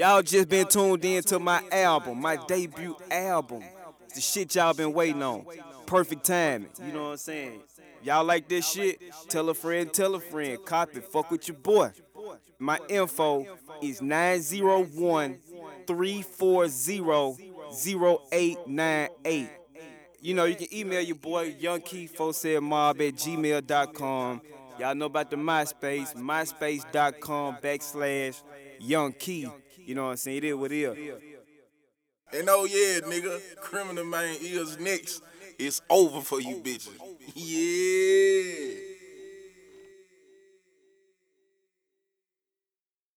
Y'all just been tuned in to my album, my debut album. It's the shit y'all been waiting on. Perfect timing. You know what I'm saying? Y'all like this shit? Tell a friend, tell a friend. Copy. Fuck with your boy. My info is 901 340 0898. You know, you can email your boy, YoungKey4saidMob at gmail.com. Y'all know about the MySpace, myspace.com backslash Young Key. You know what I'm saying? It is what it is. And oh yeah, nigga, Criminal Man is next. It's over for you bitches. Yeah.